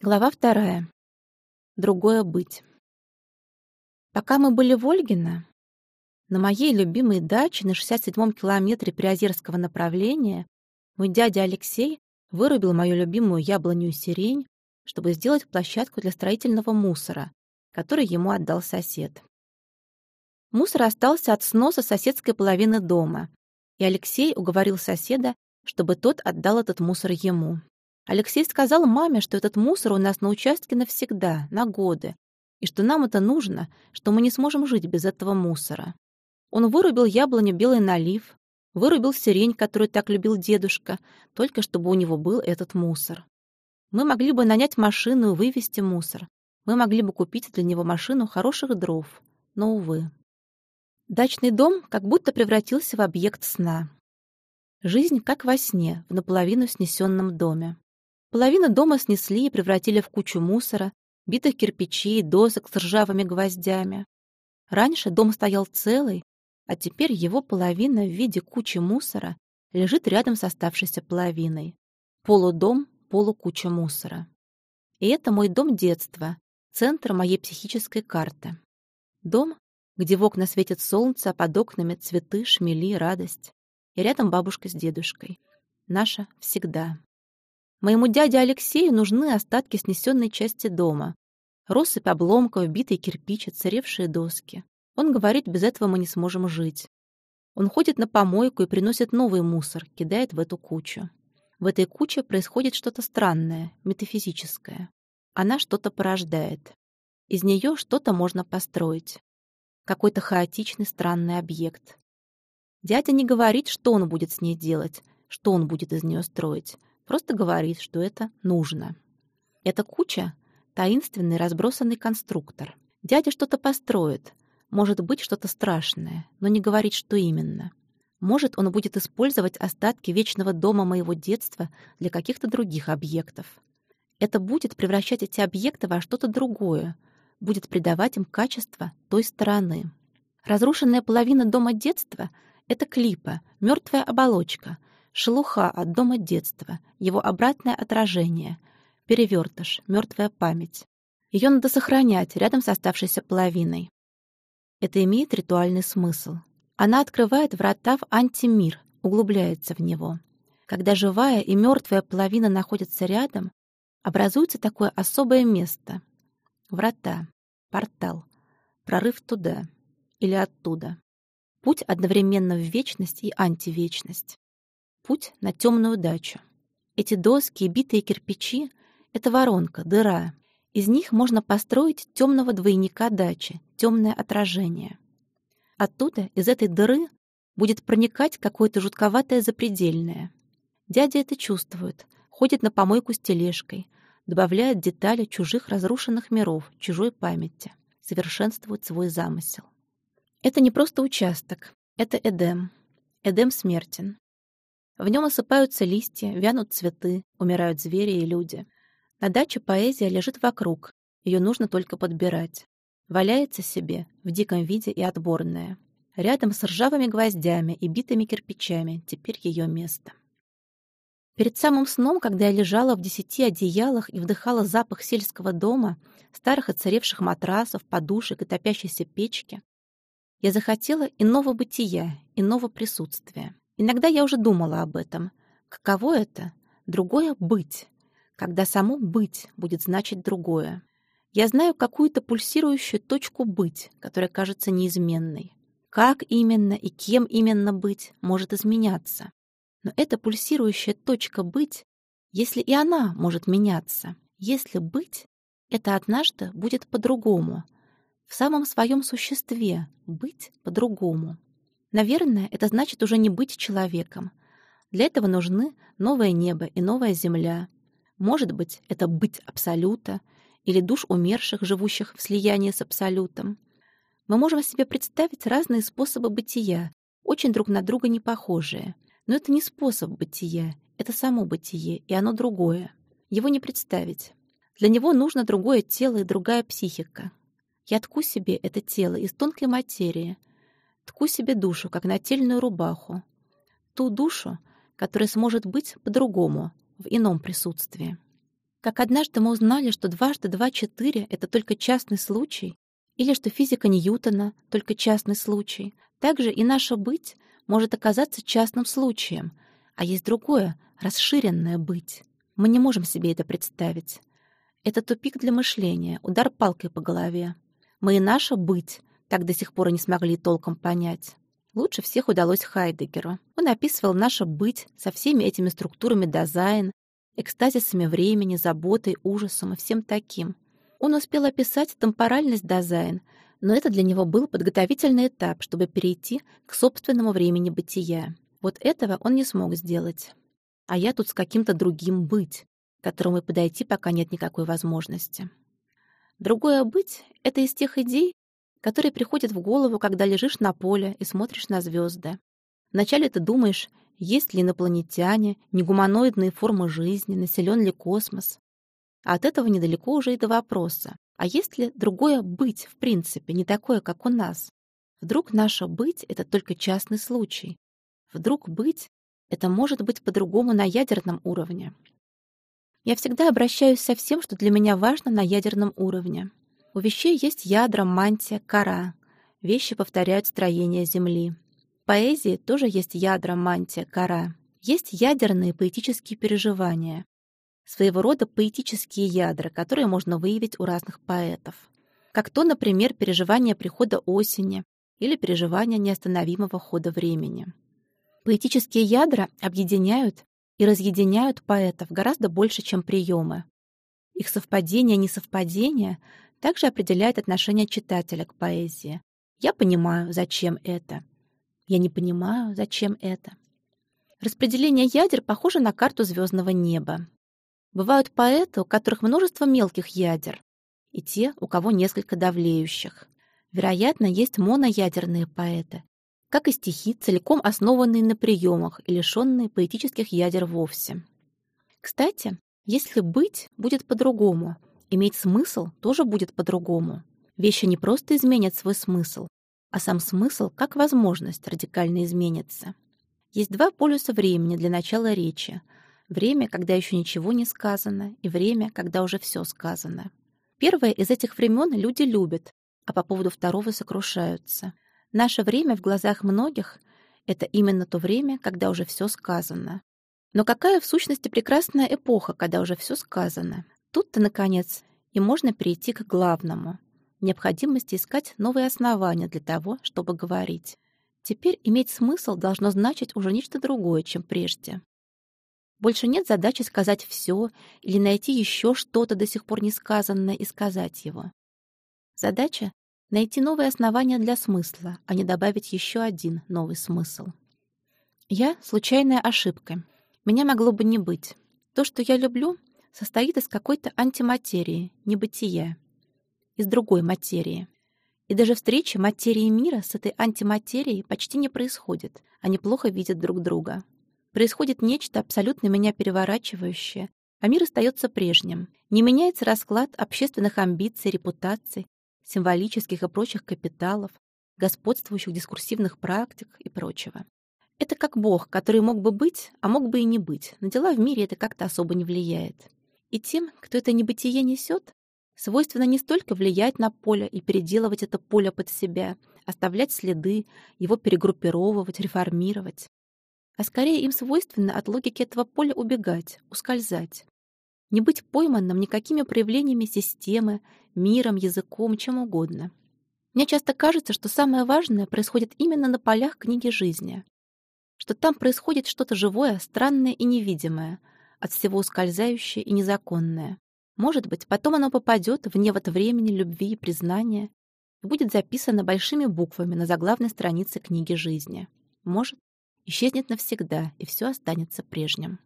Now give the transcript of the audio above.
Глава вторая. Другое быть. Пока мы были в Ольгино, на моей любимой даче на 67-м километре Приозерского направления мой дядя Алексей вырубил мою любимую яблоню сирень, чтобы сделать площадку для строительного мусора, который ему отдал сосед. Мусор остался от сноса соседской половины дома, и Алексей уговорил соседа, чтобы тот отдал этот мусор ему. Алексей сказал маме, что этот мусор у нас на участке навсегда, на годы, и что нам это нужно, что мы не сможем жить без этого мусора. Он вырубил яблоню белый налив, вырубил сирень, которую так любил дедушка, только чтобы у него был этот мусор. Мы могли бы нанять машину и вывести мусор. Мы могли бы купить для него машину хороших дров. Но, увы. Дачный дом как будто превратился в объект сна. Жизнь как во сне, в наполовину снесенном доме. Половину дома снесли и превратили в кучу мусора, битых кирпичей, досок с ржавыми гвоздями. Раньше дом стоял целый, а теперь его половина в виде кучи мусора лежит рядом с оставшейся половиной. Полудом, полукуча мусора. И это мой дом детства, центр моей психической карты. Дом, где в окна светит солнце, а под окнами цветы, шмели, радость. И рядом бабушка с дедушкой. Наша всегда. Моему дяде Алексею нужны остатки снесенной части дома. Россыпь обломков, битый кирпич, отсыревшие доски. Он говорит, без этого мы не сможем жить. Он ходит на помойку и приносит новый мусор, кидает в эту кучу. В этой куче происходит что-то странное, метафизическое. Она что-то порождает. Из нее что-то можно построить. Какой-то хаотичный странный объект. Дядя не говорит, что он будет с ней делать, что он будет из нее строить. Просто говорит, что это нужно. Эта куча — таинственный разбросанный конструктор. Дядя что-то построит, может быть, что-то страшное, но не говорит, что именно. Может, он будет использовать остатки вечного дома моего детства для каких-то других объектов. Это будет превращать эти объекты во что-то другое, будет придавать им качество той стороны. Разрушенная половина дома детства — это клипа, мертвая оболочка — Шелуха от дома детства, его обратное отражение, перевертыш, мертвая память. Ее надо сохранять рядом с оставшейся половиной. Это имеет ритуальный смысл. Она открывает врата в антимир, углубляется в него. Когда живая и мертвая половина находятся рядом, образуется такое особое место. Врата, портал, прорыв туда или оттуда. Путь одновременно в вечность и антивечность. Путь на темную дачу. Эти доски и битые кирпичи — это воронка, дыра. Из них можно построить темного двойника дачи, темное отражение. Оттуда, из этой дыры, будет проникать какое-то жутковатое запредельное. Дядя это чувствует, ходит на помойку с тележкой, добавляет детали чужих разрушенных миров, чужой памяти, совершенствует свой замысел. Это не просто участок, это Эдем. Эдем смертен. В нем осыпаются листья, вянут цветы, умирают звери и люди. На даче поэзия лежит вокруг, ее нужно только подбирать. Валяется себе, в диком виде и отборная. Рядом с ржавыми гвоздями и битыми кирпичами теперь ее место. Перед самым сном, когда я лежала в десяти одеялах и вдыхала запах сельского дома, старых оцаревших матрасов, подушек и топящейся печки, я захотела иного бытия, иного присутствия. Иногда я уже думала об этом. Каково это? Другое — быть. Когда само «быть» будет значить другое. Я знаю какую-то пульсирующую точку «быть», которая кажется неизменной. Как именно и кем именно быть может изменяться. Но эта пульсирующая точка «быть», если и она может меняться, если «быть» — это однажды будет по-другому, в самом своем существе быть по-другому. Наверное, это значит уже не быть человеком. Для этого нужны новое небо и новая земля. Может быть, это быть абсолюта или душ умерших, живущих в слиянии с абсолютом. Мы можем себе представить разные способы бытия, очень друг на друга не похожие. Но это не способ бытия, это само бытие, и оно другое. Его не представить. Для него нужно другое тело и другая психика. Я тку себе это тело из тонкой материи, Тку себе душу, как нательную рубаху. Ту душу, которая сможет быть по-другому, в ином присутствии. Как однажды мы узнали, что дважды два — четыре — это только частный случай, или что физика Ньютона — только частный случай, так же и наше «быть» может оказаться частным случаем, а есть другое, расширенное «быть». Мы не можем себе это представить. Это тупик для мышления, удар палкой по голове. Мы и наше «быть» так до сих пор и не смогли толком понять. Лучше всех удалось Хайдегеру. Он описывал наше «быть» со всеми этими структурами дизайн, экстазисами времени, заботой, ужасом и всем таким. Он успел описать темпоральность дизайн, но это для него был подготовительный этап, чтобы перейти к собственному времени бытия. Вот этого он не смог сделать. А я тут с каким-то другим быть, к которому и подойти пока нет никакой возможности. Другое быть — это из тех идей, которые приходят в голову, когда лежишь на поле и смотришь на звезды. Вначале ты думаешь, есть ли инопланетяне, негуманоидные формы жизни, населен ли космос. А от этого недалеко уже и до вопроса. А есть ли другое «быть» в принципе, не такое, как у нас? Вдруг наше «быть» — это только частный случай? Вдруг «быть» — это может быть по-другому на ядерном уровне? Я всегда обращаюсь со всем, что для меня важно на ядерном уровне. У вещей есть ядра, мантия, кора. Вещи повторяют строение Земли поэзии тоже есть ядра, мантия, кора. Есть ядерные поэтические переживания. Своего рода поэтические ядра, которые можно выявить у разных поэтов. Как то, например, переживание прихода осени или переживание неостановимого хода времени. Поэтические ядра объединяют и разъединяют поэтов гораздо больше, чем приемы. Их совпадение-несовпадение также определяет отношение читателя к поэзии. Я понимаю, зачем это. Я не понимаю, зачем это. Распределение ядер похоже на карту звездного неба. Бывают поэты, у которых множество мелких ядер, и те, у кого несколько давлеющих. Вероятно, есть моноядерные поэты, как и стихи, целиком основанные на приемах и лишенные поэтических ядер вовсе. Кстати, если быть будет по-другому, иметь смысл тоже будет по-другому. Вещи не просто изменят свой смысл, а сам смысл как возможность радикально изменится. Есть два полюса времени для начала речи. Время, когда еще ничего не сказано, и время, когда уже все сказано. Первое из этих времен люди любят, а по поводу второго сокрушаются. Наше время в глазах многих — это именно то время, когда уже все сказано. Но какая в сущности прекрасная эпоха, когда уже все сказано? Тут-то, наконец, и можно перейти к главному необходимости искать новые основания для того, чтобы говорить. Теперь иметь смысл должно значить уже нечто другое, чем прежде. Больше нет задачи сказать все или найти еще что-то до сих пор не сказанное и сказать его. Задача — найти новые основания для смысла, а не добавить еще один новый смысл. Я — случайная ошибка. Меня могло бы не быть. То, что я люблю, состоит из какой-то антиматерии, небытия из другой материи. И даже встреча материи мира с этой антиматерией почти не происходит. Они плохо видят друг друга. Происходит нечто абсолютно меня переворачивающее, а мир остается прежним. Не меняется расклад общественных амбиций, репутаций, символических и прочих капиталов, господствующих дискурсивных практик и прочего. Это как Бог, который мог бы быть, а мог бы и не быть. На дела в мире это как-то особо не влияет. И тем, кто это небытие несет, Свойственно не столько влиять на поле и переделывать это поле под себя, оставлять следы, его перегруппировывать, реформировать. А скорее им свойственно от логики этого поля убегать, ускользать. Не быть пойманным никакими проявлениями системы, миром, языком, чем угодно. Мне часто кажется, что самое важное происходит именно на полях книги жизни. Что там происходит что-то живое, странное и невидимое, от всего ускользающее и незаконное. Может быть, потом оно попадет в невод времени, любви и признания и будет записано большими буквами на заглавной странице книги жизни. Может, исчезнет навсегда, и все останется прежним.